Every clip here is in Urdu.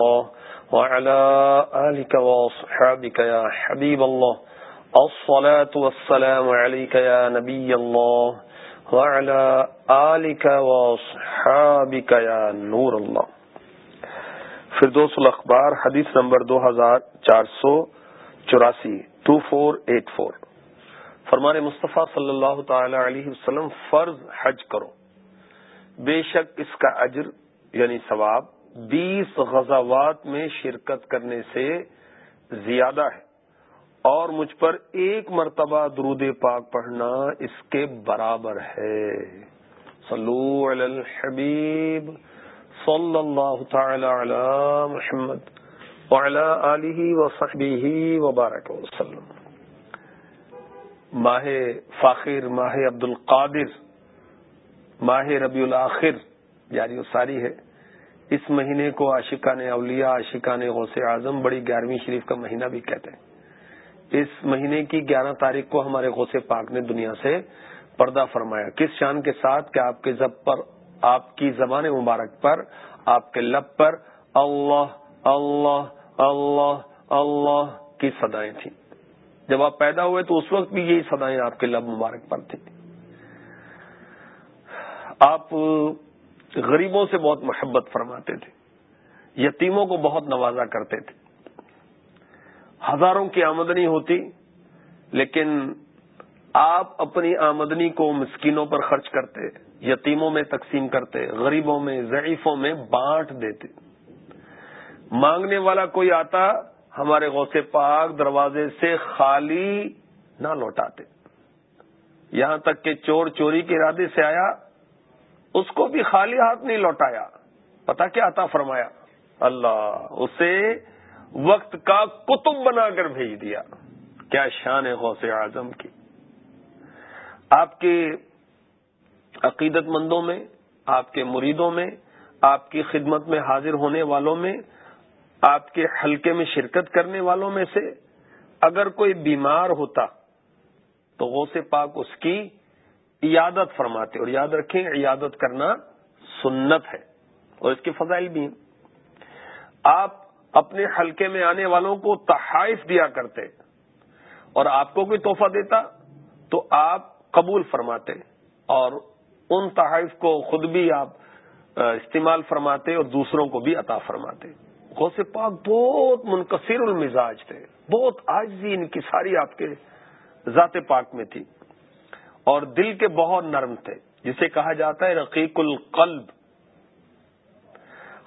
وعلى آلك وصحابك يا حبيب الله. الصلاة والسلام عليك يا نبي الله. وعلى آلك وصحابك يا نور الله. فردوس الاخبار حدیث نمبر دو ہزار چار سو چوراسی ٹو فور ایٹ فور فرمان مصطفیٰ صلی اللہ تعالی علیہ وسلم، فرض حج کرو. بے شک اس کا اجر یعنی ثواب بیس غزوات میں شرکت کرنے سے زیادہ ہے۔ اور مجھ پر ایک مرتبہ درود پاک پڑھنا اس کے برابر ہے۔ صلو علی الحبیب۔ صلی اللہ تعالی علی محمد وعلی آلہ وصحبہ وبارک وسلم۔ ماہ فاخر، ماہ عبد القادر ماہ ربیع الاخر یعنی وہ ساری ہے۔ اس مہینے کو عاشقان اولیاء، عاشقان غوث اعظم بڑی گیارہویں شریف کا مہینہ بھی کہتے ہیں۔ اس مہینے کی گیارہ تاریخ کو ہمارے غوث پاک نے دنیا سے پردہ فرمایا۔ کس شان کے ساتھ کہ آپ کے زب پر، آپ کی زبان مبارک پر، آپ کے لب پر اللہ اللہ اللہ اللہ کی سدائیں تھیں۔ جب آپ پیدا ہوئے تو اس وقت بھی یہی سدائیں آپ کے لب مبارک پر تھیں۔ آپ غریبوں سے بہت محبت فرماتے تھے، یتیموں کو بہت نوازا کرتے تھے۔ ہزاروں کی آمدنی ہوتی، لیکن آپ اپنی آمدنی کو مسکینوں پر خرچ کرتے، یتیموں میں تقسیم کرتے، غریبوں میں، ضعیفوں میں بانٹ دیتے۔ مانگنے والا کوئی آتا، ہمارے غوث پاک دروازے سے خالی نہ لوٹاتے۔ یہاں تک کہ چور چوری کے ارادے سے آیا اس کو بھی خالی ہاتھ نہیں لوٹایا۔ پتا کیا عطا فرمایا؟ اللہ، اسے وقت کا کتب بنا کر بھیج دیا۔ کیا شان ہے غوث اعظم کی۔ آپ کے عقیدت مندوں میں، آپ کے مریدوں میں، آپ کی خدمت میں حاضر ہونے والوں میں، آپ کے حلقے میں شرکت کرنے والوں میں سے اگر کوئی بیمار ہوتا تو غوث پاک اس کی عیادت فرماتے اور یاد رکھیں عیادت کرنا سنت ہے اور اس کے فضائل بھی ہیں۔ آپ اپنے حلقے میں آنے والوں کو تحائف دیا کرتے اور آپ کو کوئی تحفہ دیتا تو آپ قبول فرماتے اور ان تحائف کو خود بھی آپ استعمال فرماتے اور دوسروں کو بھی عطا فرماتے۔ غوث پاک بہت منقصر المزاج تھے، بہت آجزی ان کی ساری آپ کے ذات پاک میں تھی۔ اور دل کے بہت نرم تھے، جسے کہا جاتا ہے رقیق القلب۔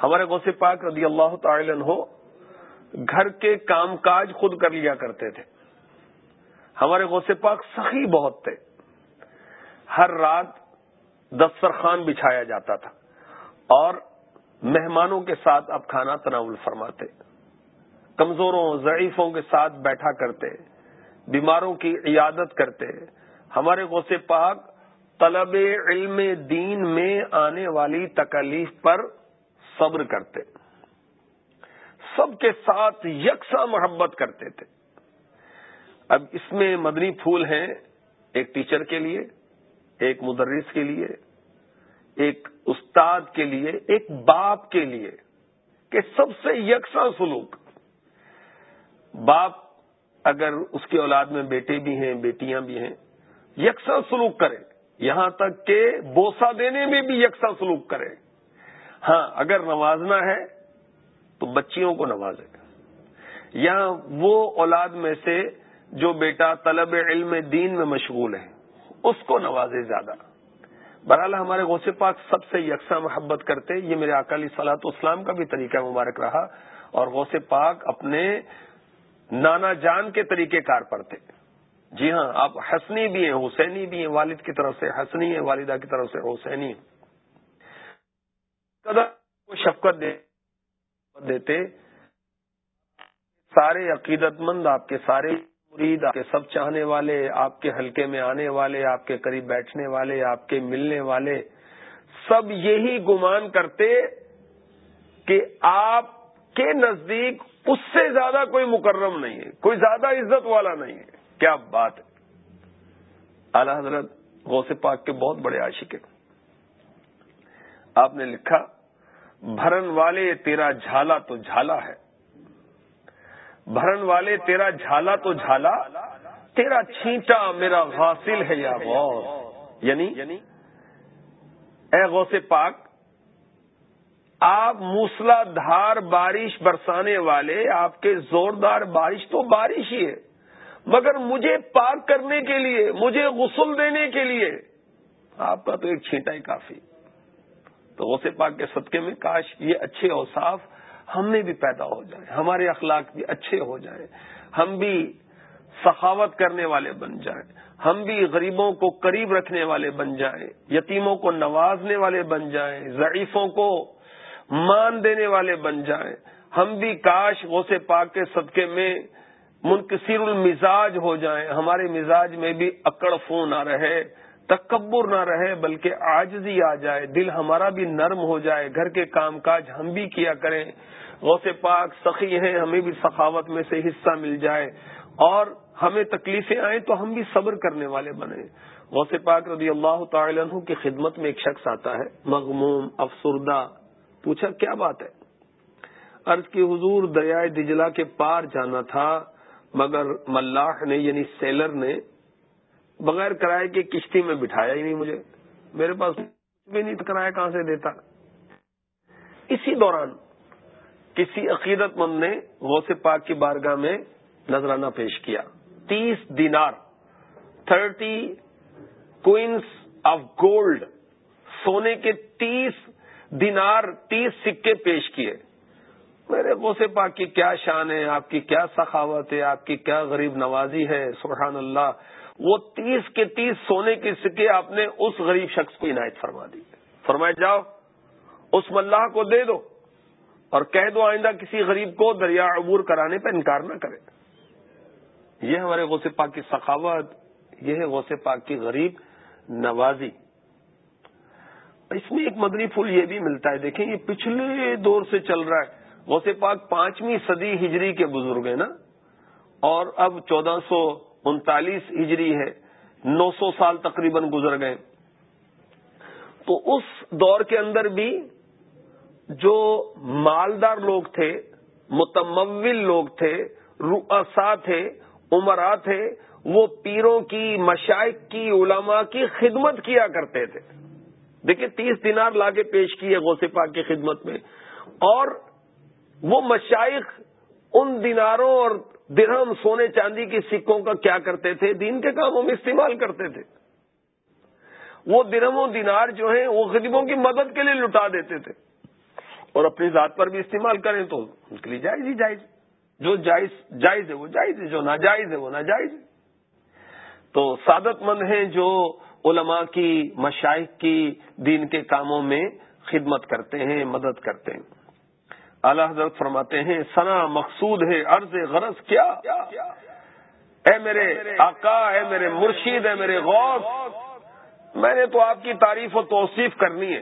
ہمارے غوث پاک رضی اللہ تعالی عنہ گھر کے کام کاج خود کر لیا کرتے تھے۔ ہمارے غوث پاک سخی بہت تھے۔ ہر رات دسترخوان بچھایا جاتا تھا اور مہمانوں کے ساتھ اب کھانا تناول فرماتے۔ کمزوروں، ضعیفوں کے ساتھ بیٹھا کرتے، بیماروں کی عیادت کرتے۔ ہمارے غوث پاک طلب علم دین میں آنے والی تکلیف پر صبر کرتے، سب کے ساتھ یکساں محبت کرتے تھے۔ اب اس میں مدنی پھول ہیں ایک ٹیچر کے لیے، ایک مدرس کے لیے، ایک استاد کے لیے، ایک باپ کے لیے کہ سب سے یکساں سلوک۔ باپ اگر اس کی اولاد میں بیٹے بھی ہیں، بیٹیاں بھی ہیں یکساں سلوک کرے۔ یہاں تک کہ بوسا دینے میں بھی یکساں سلوک کرے۔ ہاں اگر نوازنا ہے تو بچیوں کو نوازے۔ یا وہ اولاد میں سے جو بیٹا طلب علم دین میں مشغول ہے، اس کو نوازے زیادہ۔ بہرحال ہمارے غوث پاک سب سے یکساں محبت کرتے، یہ میرے اکالی سلاط اسلام کا بھی طریقہ مبارک رہا، اور غوث پاک اپنے نانا جان کے طریقے کار پر تھے۔ جی ہاں آپ حسنی بھی ہیں، حسینی بھی ہیں، والد کی طرف سے حسنی ہے والدہ کی طرف سے حسینی قدر شفقت دیتے، سارے عقیدت مند، آپ کے سارے مرید، آپ کے سب چاہنے والے، آپ کے حلقے میں آنے والے، آپ کے قریب بیٹھنے والے، آپ کے ملنے والے، سب یہی گمان کرتے کہ آپ کے نزدیک اس سے زیادہ کوئی مکرم نہیں ہے، کوئی زیادہ عزت والا نہیں ہے۔ کیا بات ہے؟ اعلی حضرت غوث پاک کے بہت بڑے عاشق ہیں۔ آپ نے لکھا، بھرن والے تیرا جھالا تو جھالا ہے۔ بھرن والے تیرا جھالا تو جھالا، تیرا چھینٹا میرا غاسل ہے یا غوث۔ یعنی اے غوث پاک، آپ موسلا دھار بارش برسانے والے، آپ کے زوردار بارش تو بارش ہی ہے۔ مگر مجھے پاک کرنے کے لیے، مجھے غسل دینے کے لیے آپ کا تو ایک چھینٹا ہی کافی۔ تو غوث پاک کے صدقے میں کاش یہ اچھے اوصاف ہم میں بھی پیدا ہو جائیں ہمارے اخلاق بھی اچھے ہو جائیں ہم بھی سخاوت کرنے والے بن جائیں، ہم بھی غریبوں کو قریب رکھنے والے بن جائیں، یتیموں کو نوازنے والے بن جائیں، ضعیفوں کو مان دینے والے بن جائیں۔ ہم بھی کاش غوث پاک کے صدقے میں منکسر المزاج ہو جائیں، ہمارے مزاج میں بھی اکڑ فون نہ رہے، تکبر نہ رہے، بلکہ آجزی آ جائے، دل ہمارا بھی نرم ہو جائے، گھر کے کام کاج ہم بھی کیا کریں۔ غوث پاک سخی ہیں، ہمیں بھی سخاوت میں سے حصہ مل جائے۔ اور ہمیں تکلیفیں آئیں تو ہم بھی صبر کرنے والے بنے غوث پاک رضی اللہ تعالی عنہ کی خدمت میں ایک شخص آتا ہے، مغموم، افسردہ۔ پوچھا، کیا بات ہے؟ عرض کی، حضور دریائے دجلا کے پار جانا تھا مگر ملاح نے یعنی سیلر نے بغیر کرائے کی کشتی میں بٹھایا ہی نہیں مجھے۔ میرے پاس بھی نہیں کرایہ کہاں سے دیتا؟ اسی دوران کسی عقیدت مند نے غوث پاک کی بارگاہ میں نذرانہ پیش کیا۔ تیس دینار، تھرٹی کوئنس آف گولڈ، سونے کے تیس دینار، تیس سکے پیش کیے۔ میرے غوث پاک کی کیا شان ہے، آپ کی کیا سخاوت ہے، آپ کی کیا غریب نوازی ہے، سبحان اللہ۔ وہ تیس کے تیس سونے کے سکے آپ نے اس غریب شخص کو عنایت فرما دی۔ فرمائے جاؤ، اس ملاح کو دے دو اور کہہ دو آئندہ کسی غریب کو دریا عبور کرانے پہ انکار نہ کرے۔ یہ ہمارے غوث پاک کی سخاوت، یہ ہے غوث پاک کی غریب نوازی۔ اس میں ایک مدنی پھول یہ بھی ملتا ہے، دیکھیں یہ پچھلے دور سے چل رہا ہے۔ غوث پاک پانچویں صدی ہجری کے بزرگ ہیں نا؟ اور اب چودہ سو انتالیس ہجری ہے، نو سو سال تقریباً گزر گئے۔ تو اس دور کے اندر بھی جو مالدار لوگ تھے، متمول لوگ تھے، رؤسا تھے، عمرا تھے، وہ پیروں کی، مشائق کی، علماء کی خدمت کیا کرتے تھے۔ دیکھیں تیس دینار لا کے پیش کیے غوث پاک کی خدمت میں۔ اور وہ مشائق ان دیناروں اور درہم سونے چاندی کی سکوں کا کیا کرتے تھے؟ دین کے کاموں میں استعمال کرتے تھے۔ وہ درہم و دینار جو ہیں، وہ غریبوں کی مدد کے لیے لٹا دیتے تھے۔ اور اپنی ذات پر بھی استعمال کریں تو ان کے لیے جائز ہی جائز۔ جو جائز جائز ہے وہ جائز ہے، جو ناجائز ہے وہ ناجائز ہے۔ تو سعادت مند ہیں جو علماء کی مشائق کی دین کے کاموں میں خدمت کرتے ہیں، مدد کرتے ہیں۔ اعلی حضرت فرماتے ہیں سنا مقصود ہے، عرض غرض کیا؟ اے میرے آقا، اے میرے مرشید اے میرے غوث، میں نے تو آپ کی تعریف و توصیف کرنی ہے،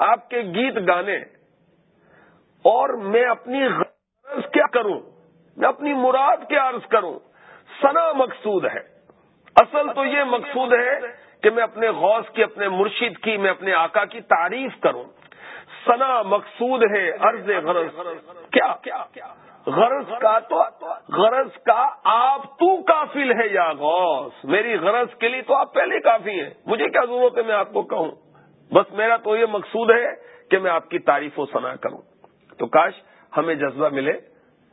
آپ کے گیت گانے، اور میں اپنی غرض کیا کروں؟ میں اپنی مراد کیا عرض کروں؟ سنا مقصود ہے۔ اصل تو یہ مقصود ہے کہ میں اپنے غوث کی، اپنے مرشید کی، میں اپنے آقا کی تعریف کروں۔ سنا مقصود ہے عرض غرض۔ کیا؟ غرض کا تو غرض کا آپ تو کافل ہے یا غوث؟ میری غرض کے لیے تو آپ پہلے کافی ہیں۔ مجھے کیا ضرورت ہے میں آپ کو کہوں؟ بس میرا تو یہ مقصود ہے کہ میں آپ کی تعریف و سنا کروں۔ تو کاش ہمیں جذبہ ملے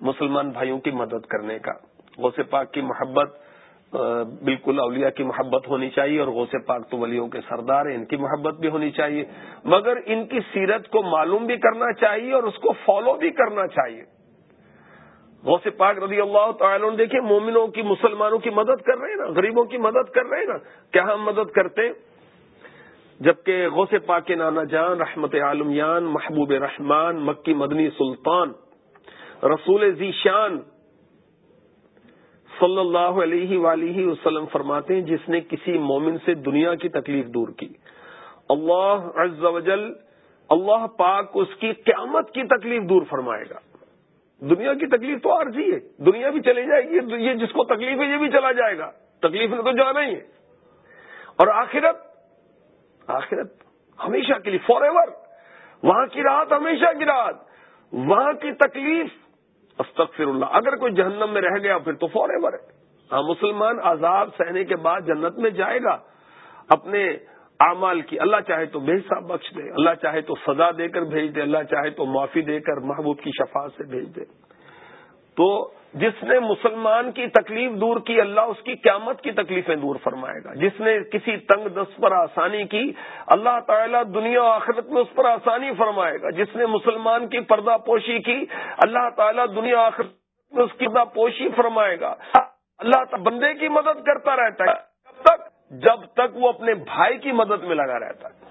مسلمان بھائیوں کی مدد کرنے کا۔ غوث پاک کی محبت بالکل اولیاء کی محبت ہونی چاہیے اور غوث پاک تو ولیوں کے سردار ہیں، ان کی محبت بھی ہونی چاہیے۔ مگر ان کی سیرت کو معلوم بھی کرنا چاہیے اور اس کو فالو بھی کرنا چاہیے۔ غوث پاک رضی اللہ تعالیٰ دیکھیں مومنوں کی، مسلمانوں کی مدد کر رہے ہیں نا، غریبوں کی مدد کر رہے ہیں نا۔ کیا ہم مدد کرتے؟ ہیں جبکہ غوث پاک کے نانا جان، رحمت عالمیان، محبوب رحمان، مکی مدنی سلطان، رسول ذیشان صلی اللہ علیہ ولیہ وسلم فرماتے ہیں، جس نے کسی مومن سے دنیا کی تکلیف دور کی۔ اللہ عز و جل، اللہ پاک اس کی قیامت کی تکلیف دور فرمائے گا۔ دنیا کی تکلیف تو عرضی ہے۔ دنیا بھی چلی جائے گی، یہ جس کو تکلیف ہے، یہ بھی چلا جائے گا۔ تکلیف نے تو جانا ہی ہے۔ اور آخرت آخرت ہمیشہ کے لیے فار ایور وہاں کی راحت ہمیشہ کی راحت۔ وہاں کی تکلیف استغفر اللہ۔ اگر کوئی جہنم میں رہ گیا پھر تو فورے ہے۔ ہاں مسلمان عذاب سہنے کے بعد جنت میں جائے گا۔ اپنے اعمال کی اللہ چاہے تو بے حساب بخش دے، اللہ چاہے تو سزا دے کر بھیج دے، اللہ چاہے تو معافی دے کر محبوب کی شفا سے بھیج دے۔ تو جس نے مسلمان کی تکلیف دور کی، اللہ اس کی قیامت کی تکلیفیں دور فرمائے گا۔ جس نے کسی تنگ دست پر آسانی کی، اللہ تعالیٰ دنیا و آخرت میں اس پر آسانی فرمائے گا۔ جس نے مسلمان کی پردہ پوشی کی، اللہ تعالیٰ دنیا آخرت میں اس کی پردہ پوشی فرمائے گا۔ اللہ بندے کی مدد کرتا رہتا ہے۔ جب تک جب تک وہ اپنے بھائی کی مدد میں لگا رہتا ہے۔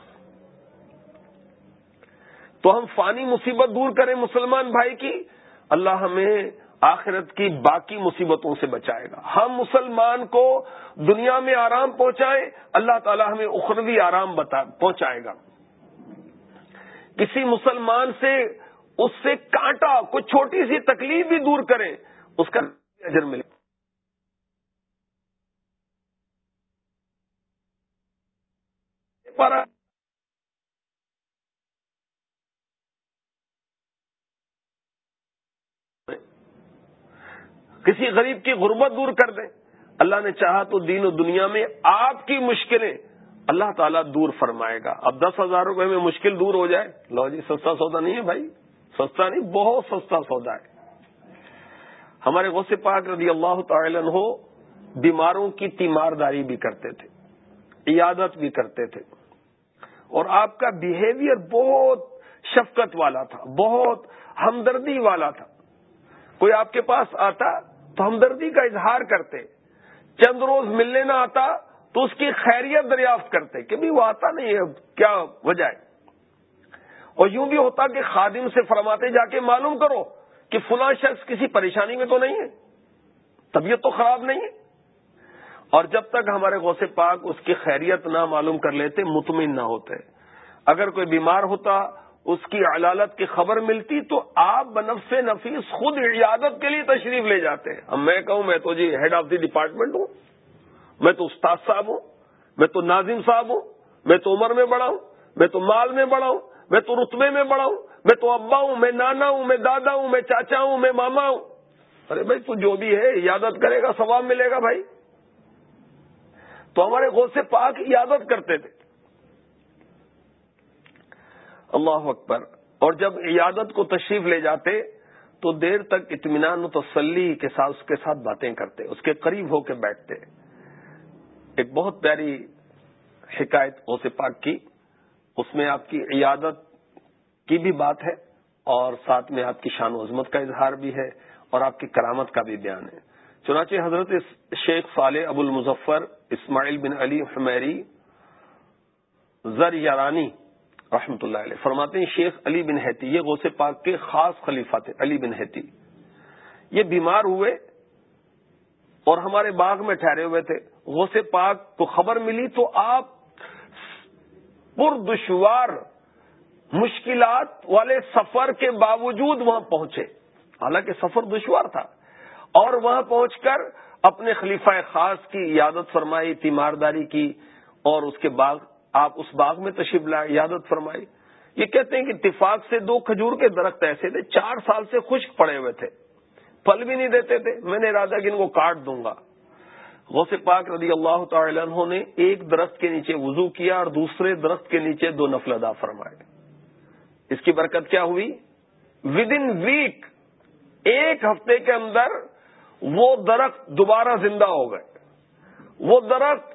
تو ہم فانی مصیبت دور کریں مسلمان بھائی کی، اللہ ہمیں آخرت کی باقی مصیبتوں سے بچائے گا۔ ہم مسلمان کو دنیا میں آرام پہنچائیں، اللہ تعالی ہمیں اخروی آرام پہنچائے گا۔ کسی مسلمان سے اس سے کانٹا، کوئی چھوٹی سی تکلیف بھی دور کریں، اس کا اجر ملے۔ پر کسی غریب کی غربت دور کر دیں۔ اللہ نے چاہا تو دین و دنیا میں آپ کی مشکلیں اللہ تعالیٰ دور فرمائے گا۔ اب دس ہزار روپے میں مشکل دور ہو جائے۔ لو جی سستا سودا نہیں ہے بھائی۔ سستا نہیں، بہت سستا سودا ہے۔ ہمارے غصے پاک رضی اللہ تعالی ہو بیماروں کی تیمارداری بھی کرتے تھے، عیادت بھی کرتے تھے۔ اور آپ کا بیہیویئر بہت شفقت والا تھا، بہت ہمدردی والا تھا۔ کوئی آپ کے پاس آتا تو ہمدردی کا اظہار کرتے، چند روز ملنے نہ آتا تو اس کی خیریت دریافت کرتے کہ بھی وہ آتا نہیں ہے، کیا وجہ ہے؟ اور یوں بھی ہوتا کہ خادم سے فرماتے جا کے معلوم کرو کہ فلاں شخص کسی پریشانی میں تو نہیں ہے، طبیعت تو خراب نہیں ہے۔ اور جب تک ہمارے غوث پاک اس کی خیریت نہ معلوم کر لیتے، مطمئن نہ ہوتے۔ اگر کوئی بیمار ہوتا اس کی علالت کی خبر ملتی تو آپ بنفس نفیس خود عیادت کے لیے تشریف لے جاتے ہیں۔ اب میں کہوں، میں تو جی ہیڈ آف دی ڈپارٹمنٹ ہوں۔ میں تو استاد صاحب ہوں۔ میں تو ناظم صاحب ہوں۔ میں تو عمر میں بڑا ہوں۔ میں تو مال میں بڑا ہوں۔ میں تو رتبے میں بڑا ہوں۔ میں تو ابا ہوں، میں نانا ہوں، میں دادا ہوں، میں چاچا ہوں، میں ماما ہوں۔ ارے بھائی، تو جو بھی ہے، عیادت کرے گا، ثواب ملے گا بھائی۔ تو ہمارے غوث سے پاک عیادت کرتے تھے۔ اللہ اکبر۔ اور جب عیادت کو تشریف لے جاتے، تو دیر تک اطمینان و تسلی کے ساتھ، اس کے ساتھ باتیں کرتے، اس کے قریب ہو کے بیٹھتے۔ ایک بہت پیاری شکایت غوث پاک کی۔ اس میں آپ کی عیادت کی بھی بات ہے، اور ساتھ میں آپ کی شان و عظمت کا اظہار بھی ہے، اور آپ کی کرامت کا بھی بیان ہے۔ چنانچہ حضرت شیخ صالح ابو المظفر اسماعیل بن علی حمیری زر یارانی رحمۃ اللہ علیہ۔ فرماتے ہیں شیخ علی بن حتی یہ غوث پاک کے خاص خلیفہ تھے، علی بن حتی یہ بیمار ہوئے اور ہمارے باغ میں ٹھہرے ہوئے تھے۔ غوث پاک کو خبر ملی تو آپ پر دشوار مشکلات والے سفر کے باوجود وہاں پہنچے۔ حالانکہ سفر دشوار تھا۔ اور وہاں پہنچ کر اپنے خلیفہ خاص کی یادت فرمائی، تیمارداری کی اور اس کے باغ آپ اس باغ میں تشریف لائے، یادت فرمائی۔ یہ کہتے ہیں کہ اتفاق سے دو کھجور کے درخت ایسے تھے، چار سال سے خشک پڑے ہوئے تھے۔ پھل بھی نہیں دیتے تھے، میں نے ارادہ کہ ان کو کاٹ دوں گا۔ غوث پاک رضی اللہ تعالی عنہ نے ایک درخت کے نیچے وضو کیا اور دوسرے درخت کے نیچے دو نفل ادا فرمائے۔ اس کی برکت کیا ہوئی؟ ود ان ویک ایک ہفتے کے اندر وہ درخت دوبارہ زندہ ہو گئے۔ وہ درخت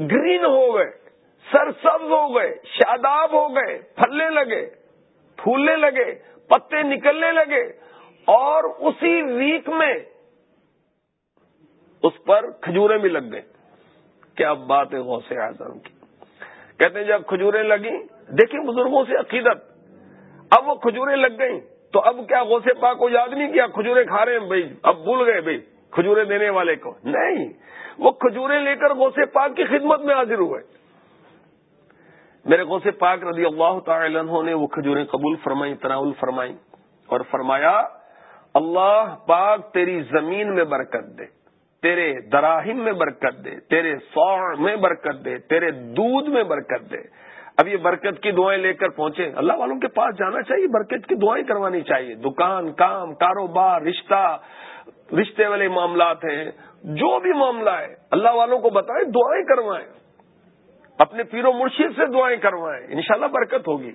گرین ہو گئے۔ سرسبز ہو گئے، شاداب ہو گئے، پھلنے لگے، پھولنے لگے، پتے نکلنے لگے، اور اسی ویک میں اس پر کھجورے بھی لگ گئے۔ کیا بات ہے غوث اعظم کی۔ کہتے ہیں جب کھجورے لگی دیکھیں بزرگوں سے عقیدت۔ اب وہ کھجورے لگ گئیں، تو اب کیا غوث پاک کو یاد نہیں کیا کھجورے کھا رہے ہیں؟ بھائی، اب بھول گئے، بھائی کھجورے دینے والے کو۔ نہیں، وہ کھجورے لے کر غوث پاک کی خدمت میں حاضر ہوئے۔ میرے غوث پاک رضی اللہ تعالی عنہ نے وہ کھجوریں قبول فرمائی تناول فرمائی اور فرمایا، اللہ پاک تیری زمین میں برکت دے، تیرے دراہم میں برکت دے، تیرے سوڑ میں برکت دے، تیرے دودھ میں برکت دے۔ اب یہ برکت کی دعائیں لے کر پہنچے اللہ والوں کے پاس جانا چاہیے، برکت کی دعائیں کروانی چاہیے۔ دکان، کام، کاروبار، رشتہ، رشتے والے معاملات ہیں، جو بھی معاملہ ہے، اللہ والوں کو بتائیں، دعائیں کروائیں۔ اپنے پیر و مرشید سے دعائیں کروائیں، انشاءاللہ برکت ہوگی۔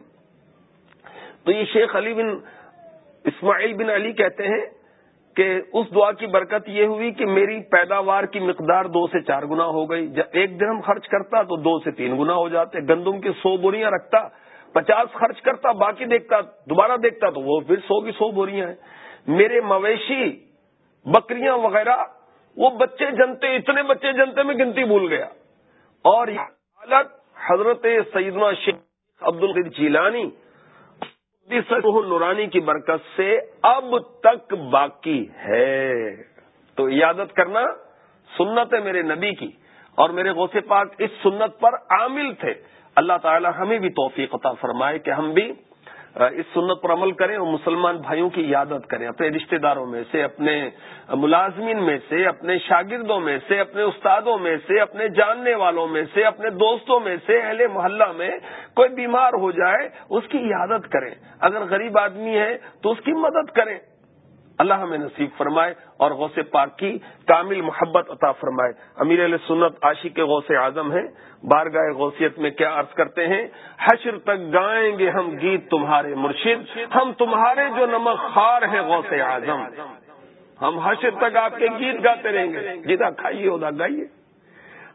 تو یہ شیخ علی بن اسماعیل بن علی کہتے ہیں کہ اس دعا کی برکت یہ ہوئی کہ میری پیداوار کی مقدار دو سے چار گنا ہو گئی۔ جب ایک درہم خرچ کرتا تو دو سے تین گنا ہو جاتے۔ گندم کی سو بوریاں رکھتا، پچاس خرچ کرتا، باقی دیکھتا، دوبارہ دیکھتا تو وہ پھر سو کی سو بوریاں ہیں۔ میرے مویشی بکریاں وغیرہ، وہ بچے جنتے، اتنے بچے جنتے میں گنتی بھول گیا۔ اور حالت حضرت سیدنا شیخ عبد القید جیلانی نورانی کی برکت سے اب تک باقی ہے۔ تو عیادت کرنا سنت ہے میرے نبی کی۔ اور میرے غوث پاک اس سنت پر عامل تھے۔ اللہ تعالی ہمیں بھی توفیق عطا فرمائے کہ ہم بھی اس سنت پر عمل کریں اور مسلمان بھائیوں کی عیادت کریں، اپنے رشتہ داروں میں سے، اپنے ملازمین میں سے، اپنے شاگردوں میں سے، اپنے استادوں میں سے، اپنے جاننے والوں میں سے، اپنے دوستوں میں سے، اہل محلہ میں کوئی بیمار ہو جائے، اس کی عیادت کریں۔ اگر غریب آدمی ہے تو اس کی مدد کریں۔ اللہ ہمیں نصیب فرمائے اور غوث پاک کی کامل محبت عطا فرمائے۔ امیر علیہ سنت عاشق کے غوث اعظم ہیں۔ بارگاہ غوثیت میں کیا عرض کرتے ہیں؟ حشر تک گائیں گے ہم گیت تمہارے مرشد، ہم تمہارے جو نمک خار ہیں غوث اعظم۔ ہم حشر تک آپ کے گیت گاتے رہیں گے۔ جدا کھائیے، ادا گائیے۔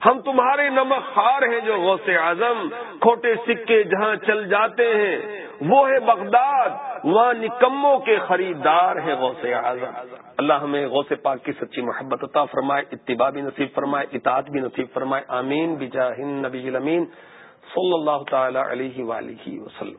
ہم تمہارے نمک خار ہیں جو غوث اعظم کھوٹے سکے جہاں چل جاتے ہیں۔ وہ ہے بغداد، وہاں نکموں کے خریدار ہیں غوث اعظم۔ اللہ ہمیں غوث پاک کی سچی محبت عطا فرمائے، اتباع بھی نصیب فرمائے، اطاعت بھی نصیب فرمائے۔ آمین۔ بجاہ نبی الامین۔ صلی اللہ تعالی علیہ وآلہ وسلم۔